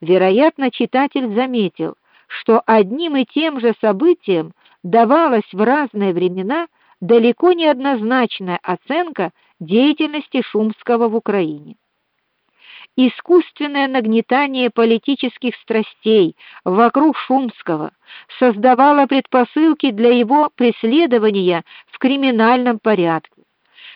вероятно, читатель заметил, что одним и тем же событием давалась в разные времена далеко не однозначная оценка деятельности Шумского в Украине. Искусственное нагнетание политических страстей вокруг Шумского создавало предпосылки для его преследования в криминальном порядке.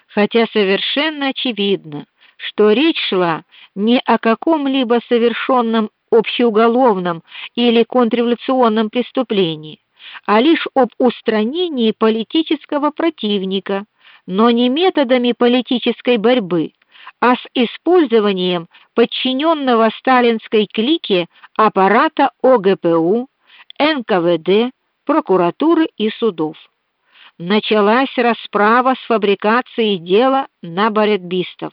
Хотя совершенно очевидно, что речь шла не о каком-либо совершенном общеуголовном или контрреволюционном преступлении, а лишь об устранении политического противника, но не методами политической борьбы, а с использованием подчиненного сталинской клике аппарата ОГПУ, НКВД, прокуратуры и судов. Началась расправа с фабрикацией дела на бородбистов.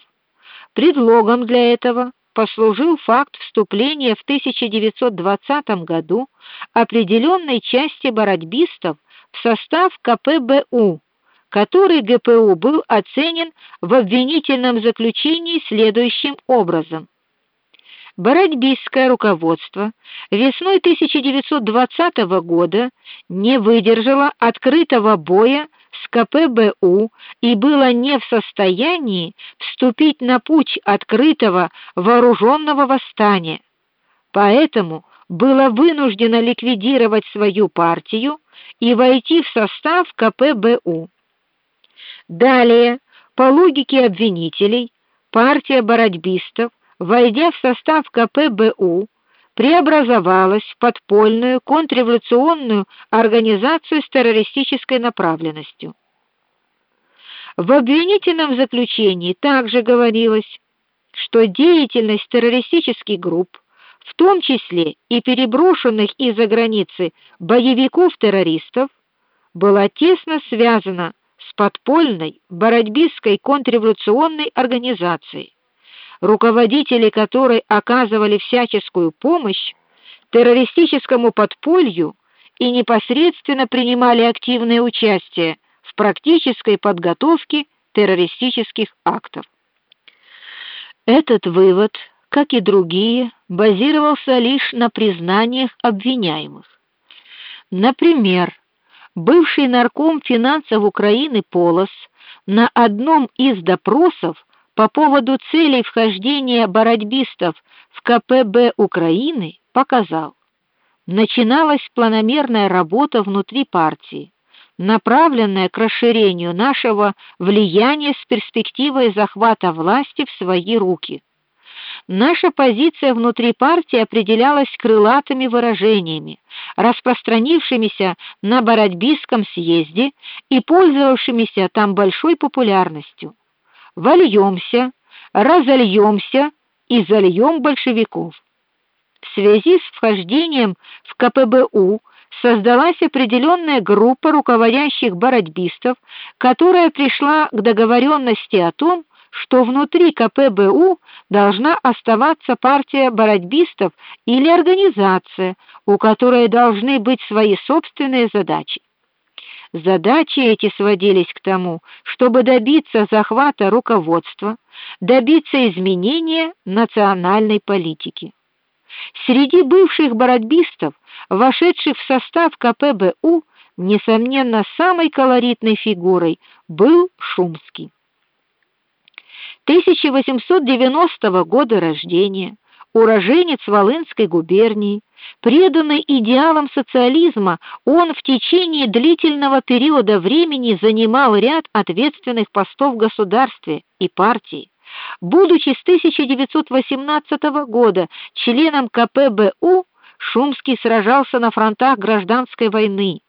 Предлогом для этого послужил факт вступления в 1920 году определенной части бородбистов в состав КПБУ, который ГПУ был оценен в обвинительном заключении следующим образом: Бородбистское руководство весной 1920 года не выдержало открытого боя КПБУ и было не в состоянии вступить на путь открытого вооруженного восстания. Поэтому было вынуждено ликвидировать свою партию и войти в состав КПБУ. Далее, по логике обвинителей, партия бородбистов, войдя в состав КПБУ, преобразовалась в подпольную контрреволюционную организацию с террористической направленностью. В обвинительном заключении также говорилось, что деятельность террористических групп, в том числе и переброшенных из-за границы боевиков-террористов, была тесно связана с подпольной бородбистской контрреволюционной организацией руководители которой оказывали всяческую помощь террористическому подполью и непосредственно принимали активное участие в практической подготовке террористических актов. Этот вывод, как и другие, базировался лишь на признаниях обвиняемых. Например, бывший нарком финансов Украины Полос на одном из допросов по поводу целей вхождения бородбистов в КПБ Украины показал: начиналась планомерная работа внутри партии, направленная к расширению нашего влияния с перспективой захвата власти в свои руки. Наша позиция внутри партии определялась крылатыми выражениями, распространившимися на бородбистском съезде и пользовавшимися там большой популярностью вольемся, разольемся и зальем большевиков. В связи с вхождением в КПБУ создалась определенная группа руководящих бородбистов, которая пришла к договоренности о том, что внутри КПБУ должна оставаться партия бородбистов или организация, у которой должны быть свои собственные задачи. Задачи эти сводились к тому, чтобы добиться захвата руководства, добиться изменения национальной политики. Среди бывших бородбистов, вошедших в состав КПБУ, несомненно, самой колоритной фигурой был Шумский. 1890 года рождения, уроженец Волынской губернии, Преданный идеалам социализма, он в течение длительного периода времени занимал ряд ответственных постов в государстве и партии. Будучи с 1918 года членом КПБУ, Шумский сражался на фронтах гражданской войны.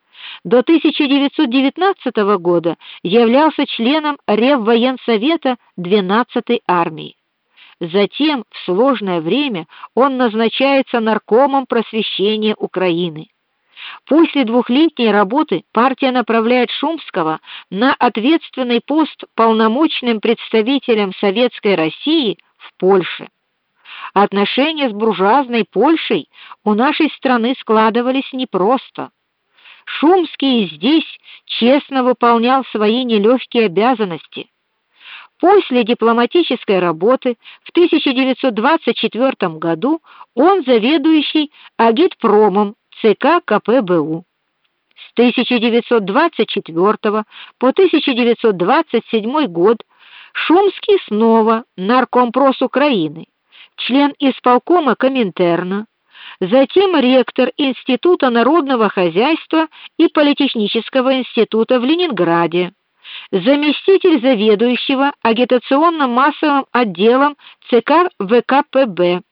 До 1919 года являлся членом Реввоенсовета 12-й армии. Затем, в сложное время, он назначается наркомом просвещения Украины. После двухлетней работы партия направляет Шумского на ответственный пост полномочным представителем Советской России в Польше. Отношения с буржуазной Польшей у нашей страны складывались непросто. Шумский здесь честно выполнял свои нелегкие обязанности. После дипломатической работы в 1924 году он заведующий агитпромом ЦК КПБУ. С 1924 по 1927 год Шумский снова наркомпрос Украины, член исполкома Коминтерна, затем ректор Института народного хозяйства и политехнического института в Ленинграде, заместитель заведующего агитационно-массовым отделом ЦК ВКПБ